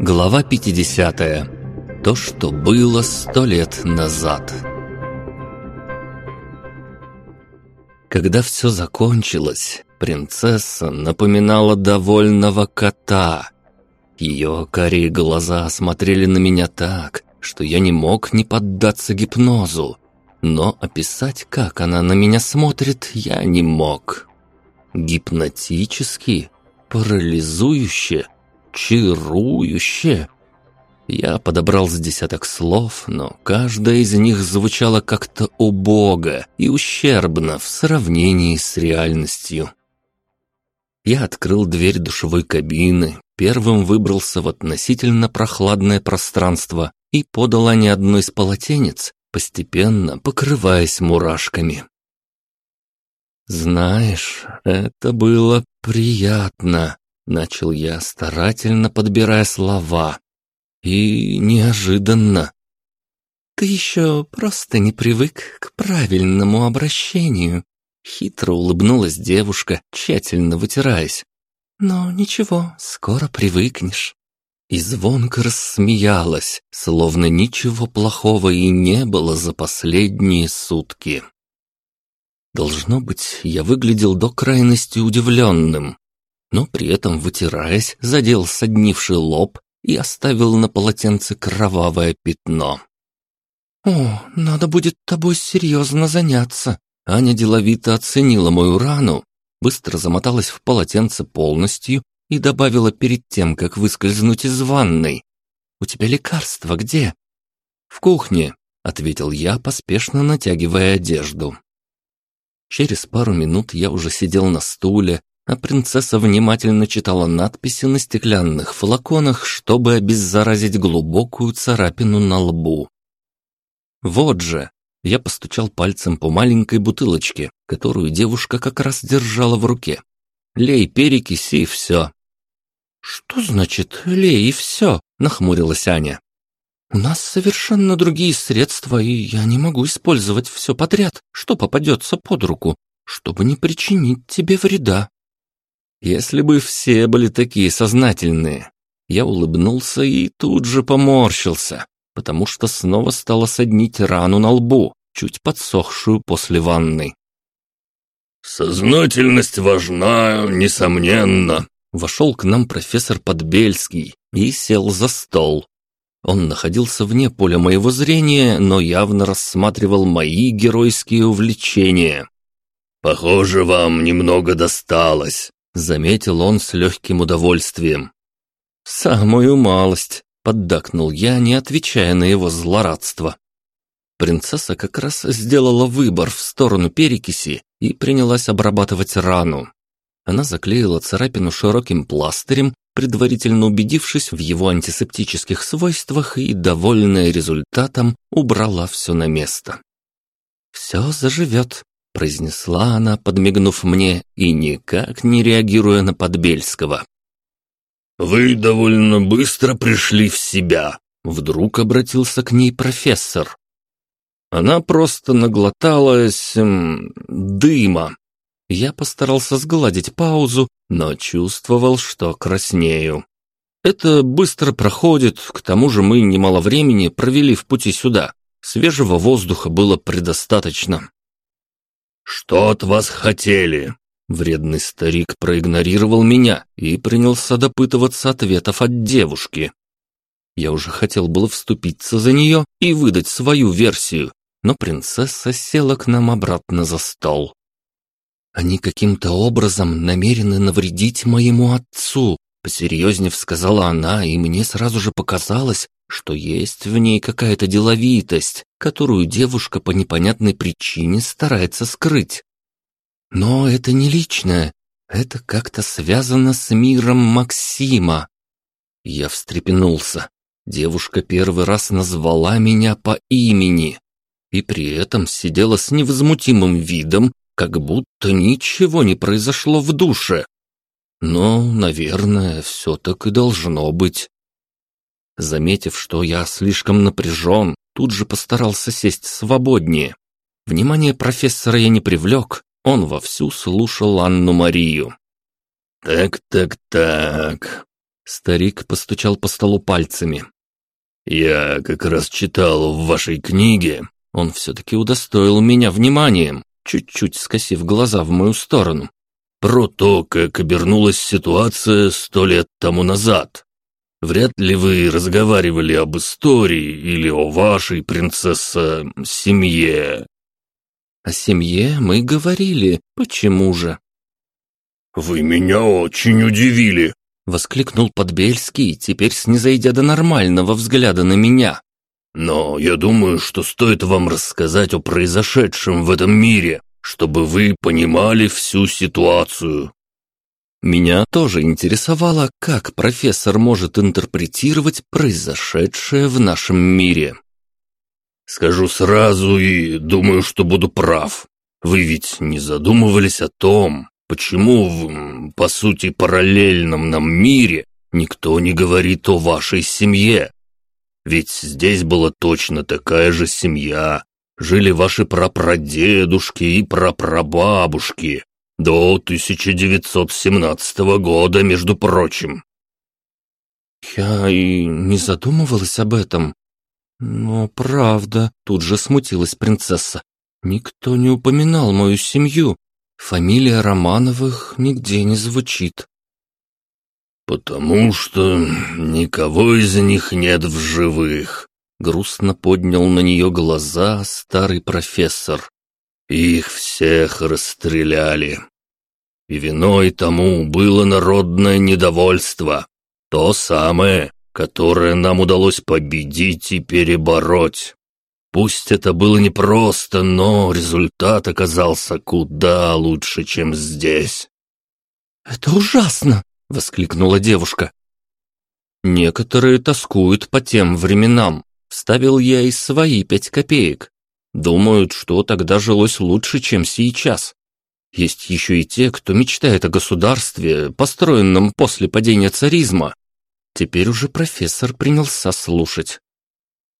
Глава 50. То, что было сто лет назад. Когда все закончилось, принцесса напоминала довольного кота. Ее карие глаза смотрели на меня так, что я не мог не поддаться гипнозу. Но описать, как она на меня смотрит, я не мог. Гипнотически, парализующе, чарующе. Я подобрал с десяток слов, но каждая из них звучала как-то убого и ущербно в сравнении с реальностью. Я открыл дверь душевой кабины, первым выбрался в относительно прохладное пространство и подал Ане одно из полотенец, постепенно покрываясь мурашками. «Знаешь, это было приятно», — начал я, старательно подбирая слова. «И неожиданно». «Ты еще просто не привык к правильному обращению», — хитро улыбнулась девушка, тщательно вытираясь. «Но ничего, скоро привыкнешь». И звонко рассмеялась, словно ничего плохого и не было за последние сутки. Должно быть, я выглядел до крайности удивленным, но при этом, вытираясь, задел соднивший лоб и оставил на полотенце кровавое пятно. «О, надо будет тобой серьезно заняться», Аня деловито оценила мою рану, быстро замоталась в полотенце полностью и добавила перед тем, как выскользнуть из ванной. «У тебя лекарство где?» «В кухне», — ответил я, поспешно натягивая одежду. Через пару минут я уже сидел на стуле, а принцесса внимательно читала надписи на стеклянных флаконах, чтобы обеззаразить глубокую царапину на лбу. «Вот же!» Я постучал пальцем по маленькой бутылочке, которую девушка как раз держала в руке. «Лей перекись и все». «Что значит «лей и все»?» – нахмурилась Аня. «У нас совершенно другие средства, и я не могу использовать все подряд, что попадется под руку, чтобы не причинить тебе вреда». «Если бы все были такие сознательные». Я улыбнулся и тут же поморщился, потому что снова стало соднить рану на лбу, чуть подсохшую после ванны. «Сознательность важна, несомненно», Вошел к нам профессор Подбельский и сел за стол. Он находился вне поля моего зрения, но явно рассматривал мои геройские увлечения. «Похоже, вам немного досталось», — заметил он с легким удовольствием. «Самую малость», — поддакнул я, не отвечая на его злорадство. Принцесса как раз сделала выбор в сторону перекиси и принялась обрабатывать рану. Она заклеила царапину широким пластырем, предварительно убедившись в его антисептических свойствах и, довольная результатом, убрала все на место. «Все заживет», — произнесла она, подмигнув мне и никак не реагируя на Подбельского. «Вы довольно быстро пришли в себя», — вдруг обратился к ней профессор. Она просто наглоталась... Эм, дыма, я постарался сгладить паузу, но чувствовал, что краснею. Это быстро проходит, к тому же мы немало времени провели в пути сюда. Свежего воздуха было предостаточно. «Что от вас хотели?» Вредный старик проигнорировал меня и принялся допытываться ответов от девушки. Я уже хотел было вступиться за нее и выдать свою версию, но принцесса села к нам обратно за стол. Они каким-то образом намерены навредить моему отцу, посерьезнее сказала она, и мне сразу же показалось, что есть в ней какая-то деловитость, которую девушка по непонятной причине старается скрыть. Но это не личное, это как-то связано с миром Максима. Я встрепенулся. Девушка первый раз назвала меня по имени и при этом сидела с невозмутимым видом как будто ничего не произошло в душе. Но, наверное, все так и должно быть. Заметив, что я слишком напряжен, тут же постарался сесть свободнее. Внимание профессора я не привлек, он вовсю слушал Анну-Марию. Так-так-так. Старик постучал по столу пальцами. «Я как раз читал в вашей книге». Он все-таки удостоил меня вниманием, чуть-чуть скосив глаза в мою сторону. «Про то, как обернулась ситуация сто лет тому назад. Вряд ли вы разговаривали об истории или о вашей, принцесса, семье». «О семье мы говорили. Почему же?» «Вы меня очень удивили», — воскликнул Подбельский, теперь снизойдя до нормального взгляда на меня. «Но я думаю, что стоит вам рассказать о произошедшем в этом мире, чтобы вы понимали всю ситуацию». Меня тоже интересовало, как профессор может интерпретировать произошедшее в нашем мире. «Скажу сразу и думаю, что буду прав. Вы ведь не задумывались о том, Почему в, по сути, параллельном нам мире никто не говорит о вашей семье? Ведь здесь была точно такая же семья. Жили ваши прапрадедушки и прапрабабушки. До 1917 года, между прочим. Я и не задумывалась об этом. Но правда, тут же смутилась принцесса. Никто не упоминал мою семью. Фамилия Романовых нигде не звучит. «Потому что никого из них нет в живых», — грустно поднял на нее глаза старый профессор. «Их всех расстреляли. И виной тому было народное недовольство, то самое, которое нам удалось победить и перебороть. Пусть это было непросто, но результат оказался куда лучше, чем здесь. «Это ужасно!» — воскликнула девушка. «Некоторые тоскуют по тем временам», — вставил я и свои пять копеек. Думают, что тогда жилось лучше, чем сейчас. Есть еще и те, кто мечтает о государстве, построенном после падения царизма. Теперь уже профессор принялся слушать.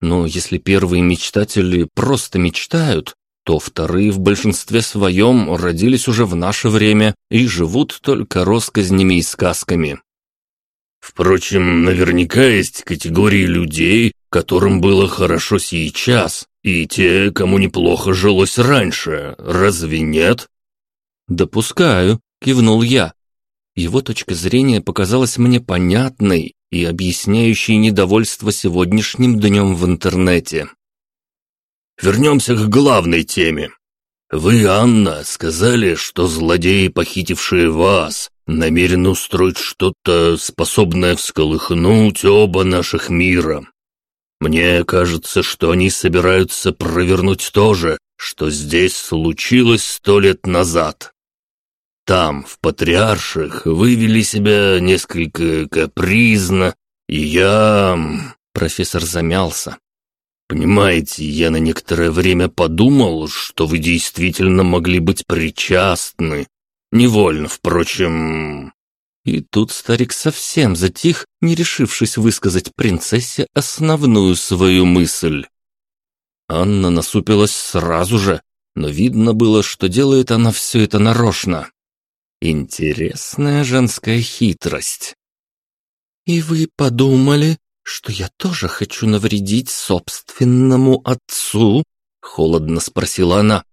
Но если первые мечтатели просто мечтают, то вторые в большинстве своем родились уже в наше время и живут только россказнями и сказками. Впрочем, наверняка есть категории людей, которым было хорошо сейчас, и те, кому неплохо жилось раньше, разве нет? «Допускаю», — кивнул я. Его точка зрения показалась мне понятной и объясняющей недовольство сегодняшним днем в интернете. Вернемся к главной теме. Вы, Анна, сказали, что злодеи, похитившие вас, намерены устроить что-то, способное всколыхнуть оба наших мира. Мне кажется, что они собираются провернуть то же, что здесь случилось сто лет назад. Там, в Патриарших, вывели себя несколько капризно, и я...» Профессор замялся. «Понимаете, я на некоторое время подумал, что вы действительно могли быть причастны. Невольно, впрочем...» И тут старик совсем затих, не решившись высказать принцессе основную свою мысль. Анна насупилась сразу же, но видно было, что делает она все это нарочно. Интересная женская хитрость. «И вы подумали, что я тоже хочу навредить собственному отцу?» — холодно спросила она.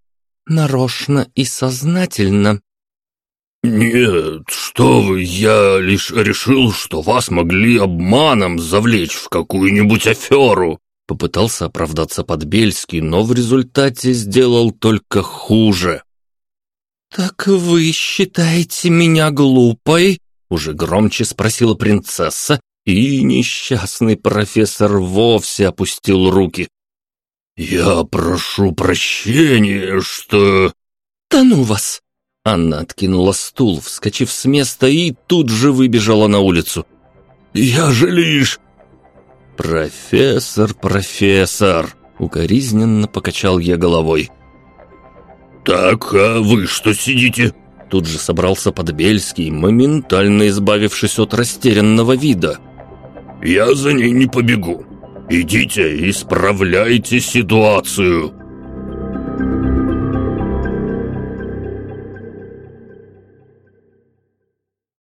«Нарочно и сознательно». «Нет, что вы, я лишь решил, что вас могли обманом завлечь в какую-нибудь аферу», Попытался оправдаться Подбельский, но в результате сделал только хуже. «Так вы считаете меня глупой?» Уже громче спросила принцесса, и несчастный профессор вовсе опустил руки. «Я прошу прощения, что...» «Да ну вас!» Анна откинула стул, вскочив с места, и тут же выбежала на улицу. «Я же лишь...» «Профессор, профессор!» Укоризненно покачал я головой. «Так, а вы что сидите?» Тут же собрался Подбельский, моментально избавившись от растерянного вида. «Я за ней не побегу. Идите, исправляйте ситуацию».